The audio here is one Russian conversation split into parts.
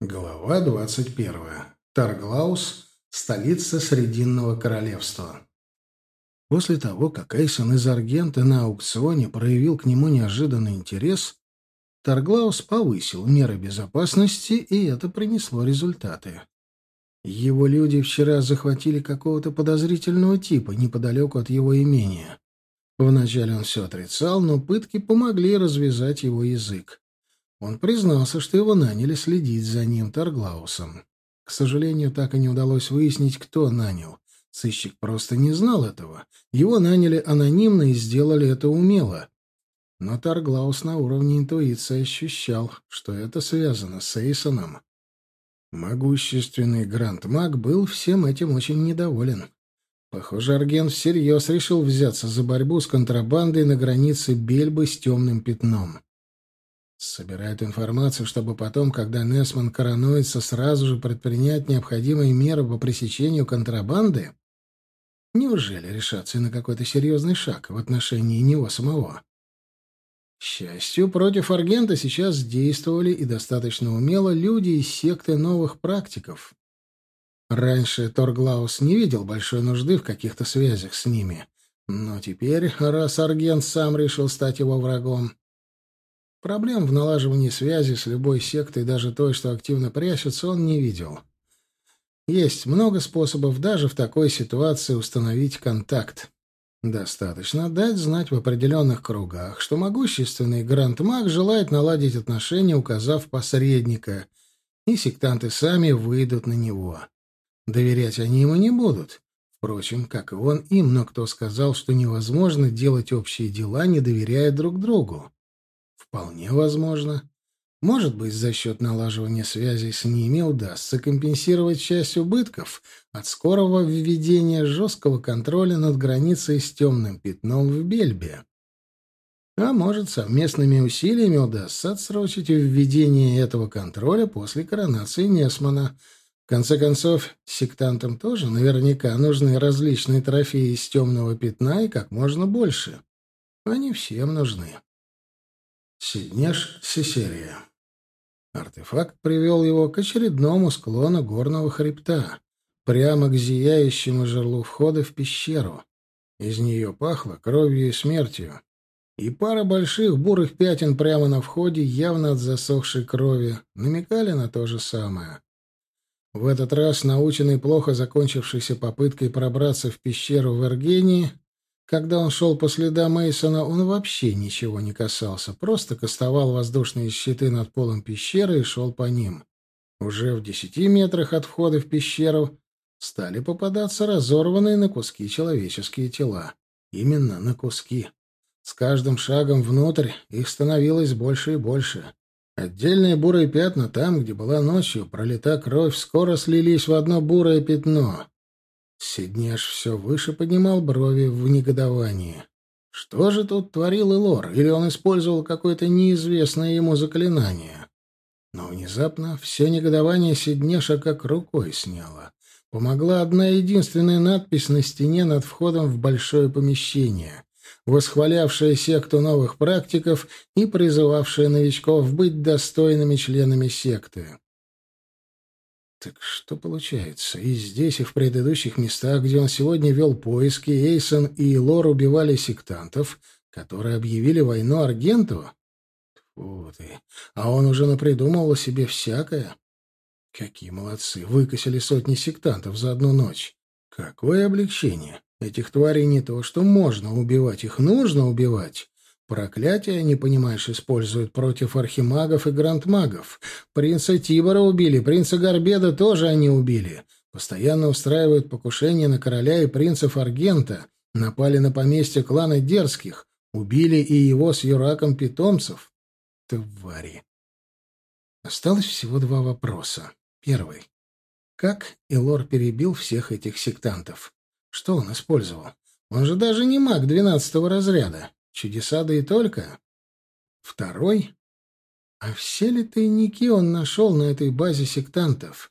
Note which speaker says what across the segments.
Speaker 1: Глава двадцать первая. Тарглаус, столица Срединного королевства. После того, как Эйсон из Аргента на аукционе проявил к нему неожиданный интерес, Тарглаус повысил меры безопасности, и это принесло результаты. Его люди вчера захватили какого-то подозрительного типа неподалеку от его имения. Вначале он все отрицал, но пытки помогли развязать его язык. Он признался, что его наняли следить за ним Тарглаусом. К сожалению, так и не удалось выяснить, кто нанял. Сыщик просто не знал этого. Его наняли анонимно и сделали это умело. Но Тарглаус на уровне интуиции ощущал, что это связано с Эйсоном. Могущественный Гранд-маг был всем этим очень недоволен. Похоже, Арген всерьез решил взяться за борьбу с контрабандой на границе Бельбы с темным пятном. Собирает информацию, чтобы потом, когда Несман коронуется, сразу же предпринять необходимые меры по пресечению контрабанды? Неужели решаться на какой-то серьезный шаг в отношении него самого? К счастью, против Аргента сейчас действовали и достаточно умело люди из секты новых практиков. Раньше Торглаус не видел большой нужды в каких-то связях с ними, но теперь, раз Аргент сам решил стать его врагом, Проблем в налаживании связи с любой сектой, даже той, что активно прячется, он не видел. Есть много способов даже в такой ситуации установить контакт. Достаточно дать знать в определенных кругах, что могущественный гранд-маг желает наладить отношения, указав посредника, и сектанты сами выйдут на него. Доверять они ему не будут. Впрочем, как и он им, но кто сказал, что невозможно делать общие дела, не доверяя друг другу? Вполне возможно. Может быть, за счет налаживания связей с ними удастся компенсировать часть убытков от скорого введения жесткого контроля над границей с темным пятном в Бельбе. А может, совместными усилиями удастся отсрочить введение этого контроля после коронации Несмана. В конце концов, сектантам тоже наверняка нужны различные трофеи из темного пятна и как можно больше. Они всем нужны. Сиднеш Сесерия. Артефакт привел его к очередному склону горного хребта, прямо к зияющему жерлу входа в пещеру. Из нее пахло кровью и смертью. И пара больших бурых пятен прямо на входе, явно от засохшей крови, намекали на то же самое. В этот раз, наученный плохо закончившейся попыткой пробраться в пещеру в Эргении, когда он шел по следам Мейсона, он вообще ничего не касался, просто кастовал воздушные щиты над полом пещеры и шел по ним. Уже в десяти метрах от входа в пещеру стали попадаться разорванные на куски человеческие тела. Именно на куски. С каждым шагом внутрь их становилось больше и больше. Отдельные бурые пятна там, где была ночью пролита кровь, скоро слились в одно бурое пятно. Сиднеш все выше поднимал брови в негодовании. Что же тут творил Элор? Или он использовал какое-то неизвестное ему заклинание? Но внезапно все негодование Сиднеша как рукой сняло. Помогла одна единственная надпись на стене над входом в большое помещение, восхвалявшая секту новых практиков и призывавшая новичков быть достойными членами секты. Так что получается? И здесь, и в предыдущих местах, где он сегодня вел поиски, Эйсон и Лор убивали сектантов, которые объявили войну Аргенту? Тьфу ты! А он уже напридумывал себе всякое. Какие молодцы! Выкосили сотни сектантов за одну ночь. Какое облегчение! Этих тварей не то, что можно убивать, их нужно убивать. Проклятие, не понимаешь, используют против архимагов и грандмагов. Принца Тибора убили, принца Горбеда тоже они убили. Постоянно устраивают покушения на короля и принцев Аргента. Напали на поместье клана Дерзких. Убили и его с Юраком питомцев. Твари. Осталось всего два вопроса. Первый. Как Элор перебил всех этих сектантов? Что он использовал? Он же даже не маг двенадцатого разряда. Чудеса да и только. Второй. А все ли тайники он нашел на этой базе сектантов?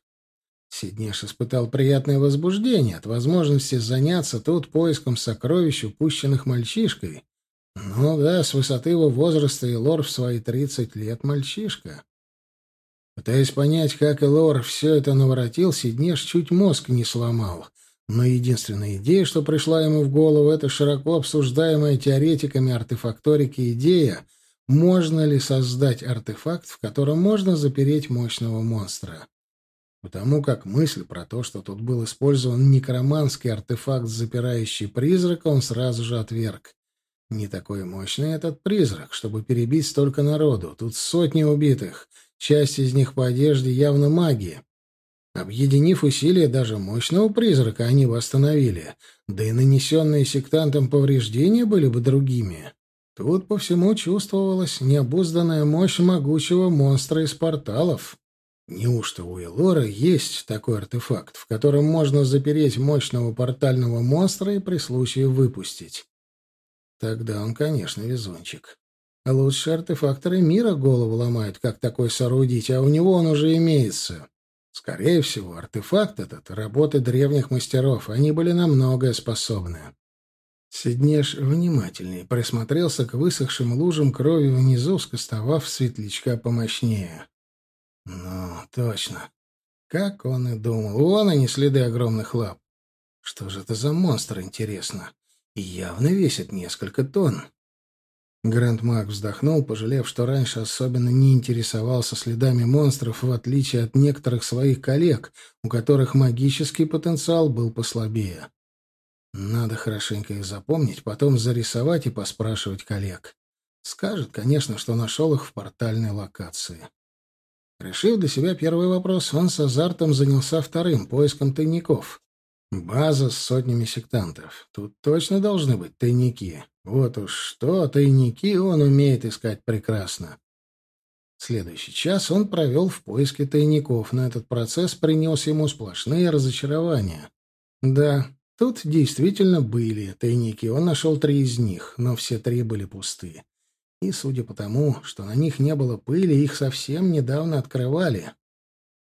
Speaker 1: Сиднеш испытал приятное возбуждение от возможности заняться тут поиском сокровищ, упущенных мальчишкой. Ну да, с высоты его возраста и лор в свои тридцать лет мальчишка. Пытаясь понять, как Элор все это наворотил, Сиднеш чуть мозг не сломал. Но единственная идея, что пришла ему в голову, это широко обсуждаемая теоретиками артефакторики идея, можно ли создать артефакт, в котором можно запереть мощного монстра. Потому как мысль про то, что тут был использован некроманский артефакт, запирающий призрака, он сразу же отверг. Не такой мощный этот призрак, чтобы перебить столько народу. Тут сотни убитых. Часть из них по одежде явно магии. Объединив усилия даже мощного призрака, они восстановили. Да и нанесенные сектантам повреждения были бы другими. Тут по всему чувствовалась необузданная мощь могучего монстра из порталов. Неужто у Элора есть такой артефакт, в котором можно запереть мощного портального монстра и при случае выпустить? Тогда он, конечно, везунчик. А лучшие артефакторы мира голову ломают, как такой соорудить, а у него он уже имеется. Скорее всего, артефакт этот — работы древних мастеров, они были на многое способны. Сиднеш внимательнее присмотрелся к высохшим лужам крови внизу, скостовав светлячка помощнее. Ну, точно. Как он и думал. Вон они, следы огромных лап. Что же это за монстр, интересно? И явно весит несколько тонн. Гранд Мак вздохнул, пожалев, что раньше особенно не интересовался следами монстров, в отличие от некоторых своих коллег, у которых магический потенциал был послабее. Надо хорошенько их запомнить, потом зарисовать и поспрашивать коллег. Скажет, конечно, что нашел их в портальной локации. Решив для себя первый вопрос, он с азартом занялся вторым, поиском тайников. База с сотнями сектантов. Тут точно должны быть тайники. Вот уж что, тайники он умеет искать прекрасно. Следующий час он провел в поиске тайников, но этот процесс принес ему сплошные разочарования. Да, тут действительно были тайники, он нашел три из них, но все три были пусты. И, судя по тому, что на них не было пыли, их совсем недавно открывали.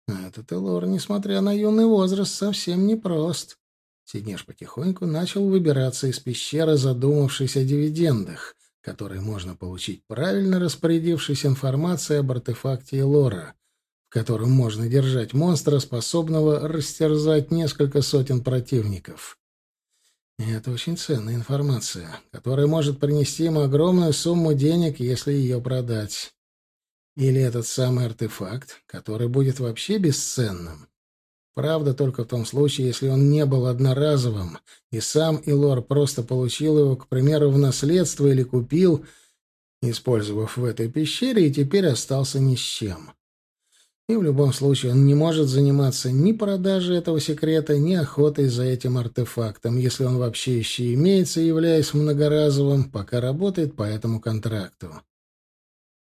Speaker 1: Этот Элор, несмотря на юный возраст, совсем непрост. Сиднеш потихоньку начал выбираться из пещеры, задумавшись о дивидендах, которые можно получить, правильно распорядившись информацией об артефакте Элора, в котором можно держать монстра, способного растерзать несколько сотен противников. Это очень ценная информация, которая может принести ему огромную сумму денег, если ее продать. Или этот самый артефакт, который будет вообще бесценным. Правда, только в том случае, если он не был одноразовым, и сам Илор просто получил его, к примеру, в наследство или купил, использовав в этой пещере, и теперь остался ни с чем. И в любом случае он не может заниматься ни продажей этого секрета, ни охотой за этим артефактом, если он вообще еще имеется, являясь многоразовым, пока работает по этому контракту.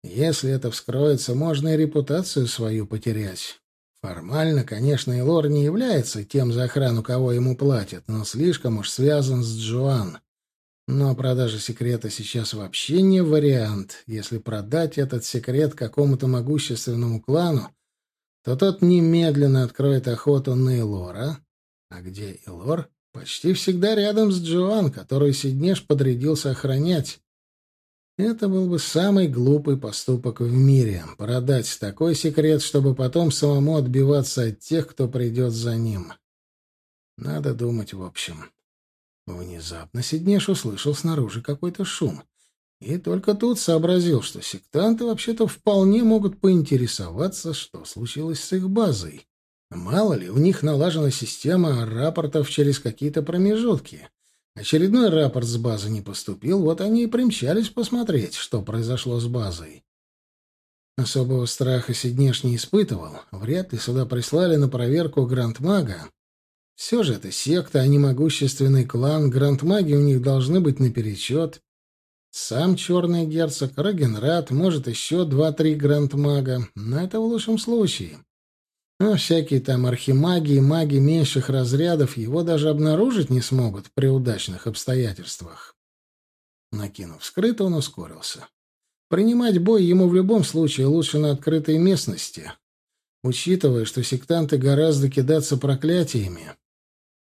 Speaker 1: Если это вскроется, можно и репутацию свою потерять. Формально, конечно, Элор не является тем, за охрану кого ему платят, но слишком уж связан с Джоан. Но продажа секрета сейчас вообще не вариант. Если продать этот секрет какому-то могущественному клану, то тот немедленно откроет охоту на Элора. А где Элор? Почти всегда рядом с Джоан, которую Сиднеш подрядился охранять. Это был бы самый глупый поступок в мире — продать такой секрет, чтобы потом самому отбиваться от тех, кто придет за ним. Надо думать в общем. Внезапно Сиднеш услышал снаружи какой-то шум. И только тут сообразил, что сектанты вообще-то вполне могут поинтересоваться, что случилось с их базой. Мало ли, у них налажена система рапортов через какие-то промежутки. Очередной рапорт с базы не поступил, вот они и примчались посмотреть, что произошло с базой. Особого страха Сиднеш не испытывал. Вряд ли сюда прислали на проверку Грандмага. Все же это секта, а не могущественный клан. Грандмаги у них должны быть наперечет. Сам черный герцог, Рагенрад, может, еще два-три грандмага, но это в лучшем случае. А всякие там архимаги и маги меньших разрядов его даже обнаружить не смогут при удачных обстоятельствах. Накинув скрыто, он ускорился. Принимать бой ему в любом случае лучше на открытой местности, учитывая, что сектанты гораздо кидаться проклятиями.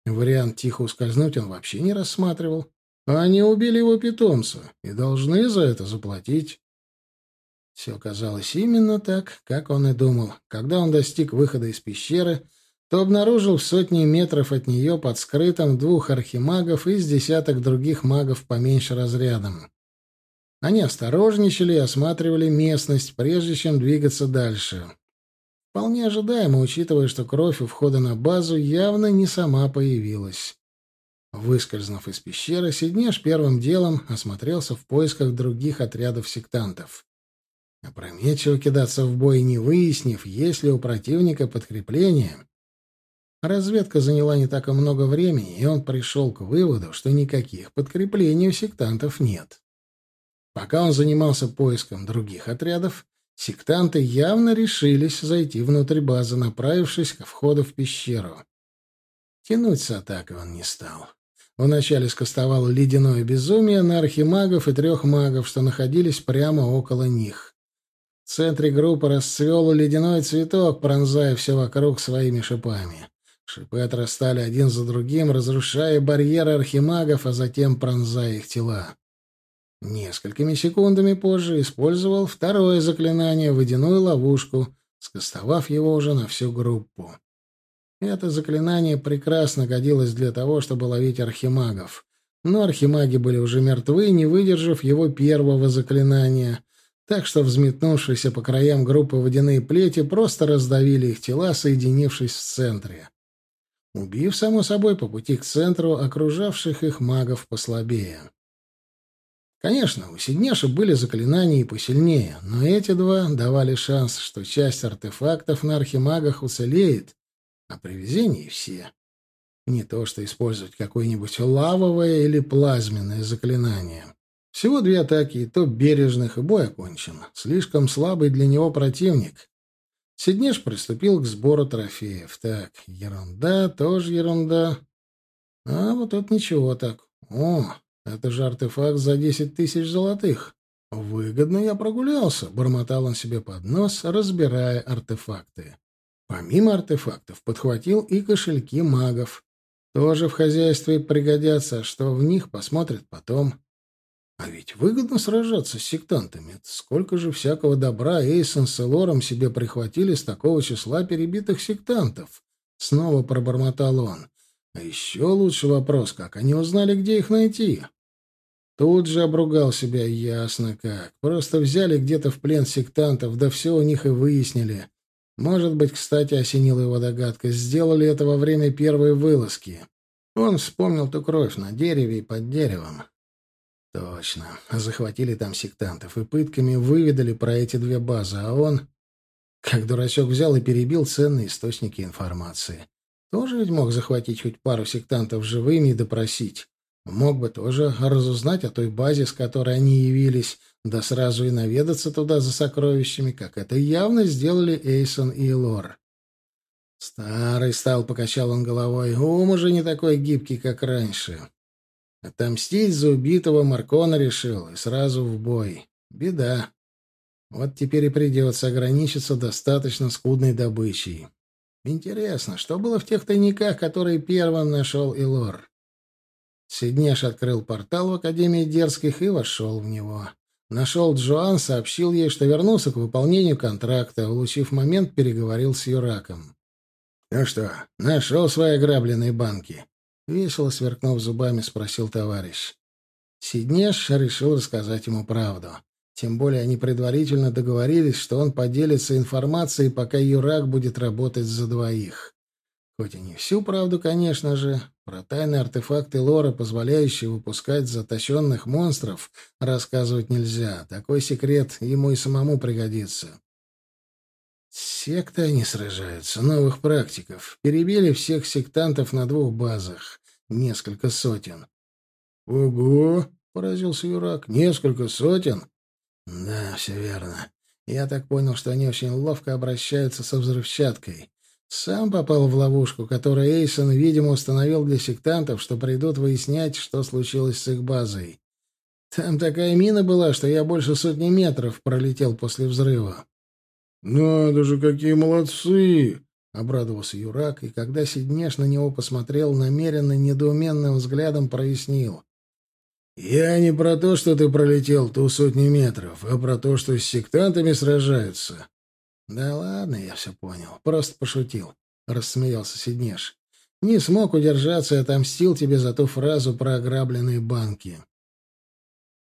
Speaker 1: Вариант тихо ускользнуть он вообще не рассматривал. Они убили его питомца и должны за это заплатить. Все казалось именно так, как он и думал. Когда он достиг выхода из пещеры, то обнаружил в сотни метров от нее под скрытым двух архимагов и с десяток других магов поменьше разрядом. Они осторожничали и осматривали местность, прежде чем двигаться дальше. Вполне ожидаемо, учитывая, что кровь у входа на базу явно не сама появилась. Выскользнув из пещеры, Сиднеш первым делом осмотрелся в поисках других отрядов сектантов. Опрометчиво кидаться в бой, не выяснив, есть ли у противника подкрепление. Разведка заняла не так и много времени, и он пришел к выводу, что никаких подкреплений у сектантов нет. Пока он занимался поиском других отрядов, сектанты явно решились зайти внутрь базы, направившись к входу в пещеру. Тянуть с атакой он не стал. Вначале скостовал ледяное безумие на архимагов и трех магов, что находились прямо около них. В центре группы расцвел ледяной цветок, пронзая все вокруг своими шипами. Шипы отрастали один за другим, разрушая барьеры архимагов, а затем пронзая их тела. Несколькими секундами позже использовал второе заклинание — водяную ловушку, скостовав его уже на всю группу. Это заклинание прекрасно годилось для того, чтобы ловить архимагов. Но архимаги были уже мертвы, не выдержав его первого заклинания, так что взметнувшиеся по краям группы водяные плети просто раздавили их тела, соединившись в центре. Убив, само собой, по пути к центру окружавших их магов послабее. Конечно, у Сиднеша были заклинания и посильнее, но эти два давали шанс, что часть артефактов на архимагах уцелеет, а при везении все. Не то, что использовать какое-нибудь лавовое или плазменное заклинание. Всего две атаки, и то бережных, и бой окончен. Слишком слабый для него противник. Сиднеш приступил к сбору трофеев. Так, ерунда, тоже ерунда. А вот это ничего так. О, это же артефакт за десять тысяч золотых. Выгодно я прогулялся, бормотал он себе под нос, разбирая артефакты. Помимо артефактов подхватил и кошельки магов. Тоже в хозяйстве пригодятся, что в них посмотрят потом. А ведь выгодно сражаться с сектантами. Сколько же всякого добра Эйсон с Элором себе прихватили с такого числа перебитых сектантов? Снова пробормотал он. А еще лучше вопрос, как они узнали, где их найти? Тут же обругал себя, ясно как. Просто взяли где-то в плен сектантов, да все у них и выяснили. Может быть, кстати, осенила его догадка, сделали это во время первой вылазки. Он вспомнил ту кровь на дереве и под деревом. Точно. Захватили там сектантов и пытками выведали про эти две базы, а он, как дурачок, взял и перебил ценные источники информации. Тоже ведь мог захватить хоть пару сектантов живыми и допросить. Мог бы тоже разузнать о той базе, с которой они явились, да сразу и наведаться туда за сокровищами, как это явно сделали Эйсон и Лор. Старый стал, покачал он головой, ум уже не такой гибкий, как раньше. Отомстить за убитого Маркона решил, и сразу в бой. Беда. Вот теперь и придется ограничиться достаточно скудной добычей. Интересно, что было в тех тайниках, которые первым нашел Илор? Сиднеш открыл портал в Академии Дерзких и вошел в него. Нашел Джоан, сообщил ей, что вернулся к выполнению контракта, улучив момент, переговорил с Юраком. «Ну что, нашел свои ограбленные банки?» Весело сверкнув зубами, спросил товарищ. Сиднеш решил рассказать ему правду. Тем более они предварительно договорились, что он поделится информацией, пока Юрак будет работать за двоих. Хоть и не всю правду, конечно же, про тайные артефакты лора, позволяющие выпускать затащенных монстров, рассказывать нельзя. Такой секрет ему и самому пригодится. Секты они сражаются, новых практиков. Перебили всех сектантов на двух базах. Несколько сотен. — Ого! — поразился Юрак. — Несколько сотен? — Да, все верно. Я так понял, что они очень ловко обращаются со взрывчаткой. Сам попал в ловушку, которую Эйсон, видимо, установил для сектантов, что придут выяснять, что случилось с их базой. Там такая мина была, что я больше сотни метров пролетел после взрыва. «Надо же, какие молодцы!» — обрадовался Юрак, и когда Сиднеш на него посмотрел намеренно недоуменным взглядом, прояснил. «Я не про то, что ты пролетел ту сотни метров, а про то, что с сектантами сражаются». «Да ладно, я все понял. Просто пошутил», — рассмеялся Сиднеш. «Не смог удержаться и отомстил тебе за ту фразу про ограбленные банки».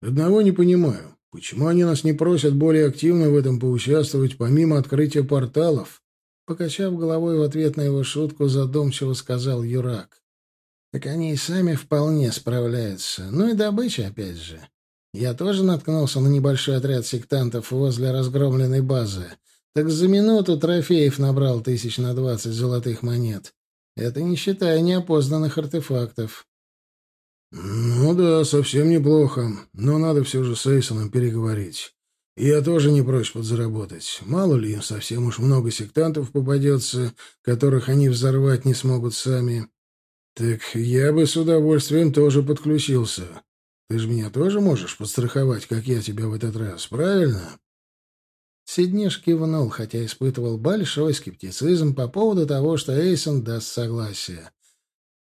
Speaker 1: «Одного не понимаю. Почему они нас не просят более активно в этом поучаствовать, помимо открытия порталов?» Покачав головой в ответ на его шутку, задумчиво сказал Юрак. Так они и сами вполне справляются. Ну и добыча, опять же. Я тоже наткнулся на небольшой отряд сектантов возле разгромленной базы. Так за минуту трофеев набрал тысяч на двадцать золотых монет. Это не считая неопознанных артефактов. «Ну да, совсем неплохо. Но надо все же с Эйсоном переговорить. Я тоже не прочь подзаработать. Мало ли им совсем уж много сектантов попадется, которых они взорвать не смогут сами. «Так я бы с удовольствием тоже подключился. Ты же меня тоже можешь подстраховать, как я тебя в этот раз, правильно?»
Speaker 2: Сиднеш кивнул, хотя испытывал большой скептицизм по поводу того, что Эйсон даст согласие.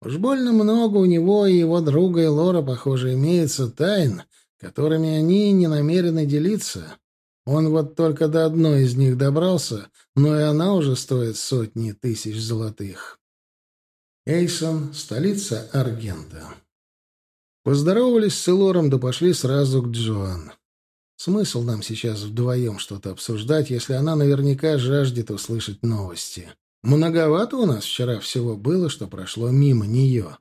Speaker 2: Уж больно много у него и его друга и Лора, похоже, имеется тайн, которыми они не намерены делиться. Он вот только до одной из них добрался, но и она уже стоит сотни тысяч золотых. Эйсон, столица Аргента. Поздоровались с Элором, да пошли сразу к Джоан. Смысл нам сейчас вдвоем что-то обсуждать, если она наверняка жаждет услышать новости. Многовато у нас вчера всего было, что прошло мимо нее.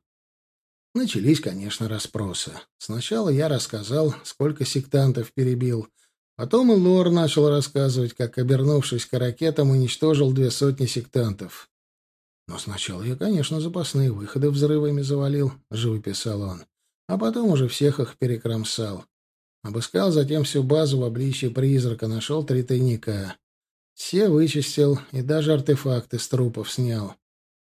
Speaker 2: Начались, конечно, расспросы. Сначала я рассказал, сколько сектантов перебил. Потом и Лор начал рассказывать, как, обернувшись к ракетам, уничтожил две сотни сектантов. Но сначала я, конечно, запасные выходы взрывами завалил, — живописал он. А потом уже всех их перекромсал. Обыскал затем всю базу в обличье призрака, нашел три тайника. Все вычистил и даже артефакты с трупов снял.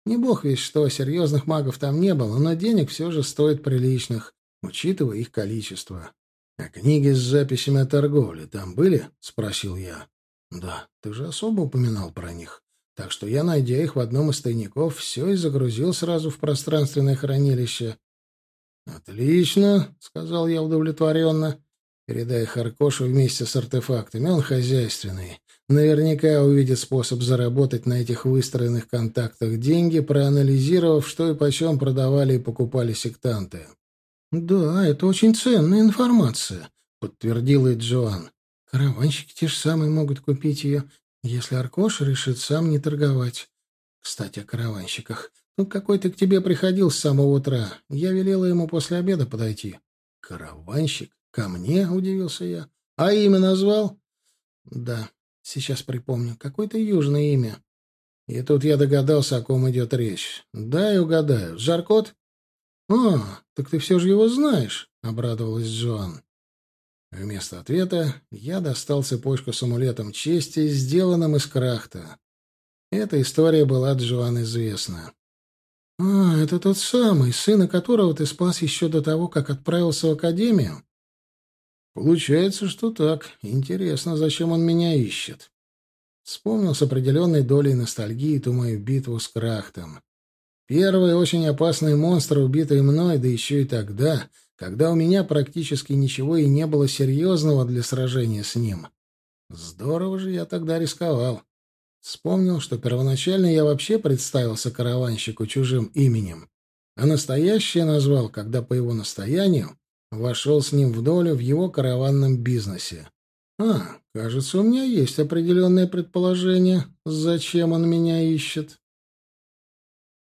Speaker 2: Не бог весь что, серьезных магов там не было, но денег все же стоит приличных, учитывая их количество. — А книги с записями о торговле там были? — спросил я. — Да, ты же особо упоминал про них. Так что я, найдя их в одном из тайников, все и загрузил сразу в пространственное хранилище. «Отлично», — сказал я удовлетворенно. «Передай Харкошу вместе с артефактами, он хозяйственный. Наверняка увидит способ заработать на этих выстроенных контактах деньги, проанализировав, что и почем продавали и покупали сектанты». «Да, это очень ценная информация», — подтвердила и Джоан. «Караванщики те же самые могут купить ее если Аркош решит сам не торговать. Кстати, о караванщиках. Тут какой-то к тебе приходил с самого утра. Я велела ему после обеда подойти. Караванщик? Ко мне? Удивился я. А имя назвал? Да, сейчас припомню. Какое-то южное имя. И тут я догадался, о ком идет речь. Да, и угадаю. Жаркот? «А, так ты все же его знаешь», — обрадовалась Джоан. Вместо ответа я достал цепочку с амулетом чести, сделанным из крахта. Эта история была Джоан известна. «А, это тот самый, сына которого ты спас еще до того, как отправился в академию?» «Получается, что так. Интересно, зачем он меня ищет?» Вспомнил с определенной долей ностальгии ту мою битву с Крахтом. Первый очень опасный монстр, убитый мной, да еще и тогда, когда у меня практически ничего и не было серьезного для сражения с ним. Здорово же я тогда рисковал. Вспомнил, что первоначально я вообще представился караванщику чужим именем, а настоящее назвал, когда по его настоянию вошел с ним в долю в его караванном бизнесе. А, кажется, у меня есть определенное предположение, зачем он меня ищет.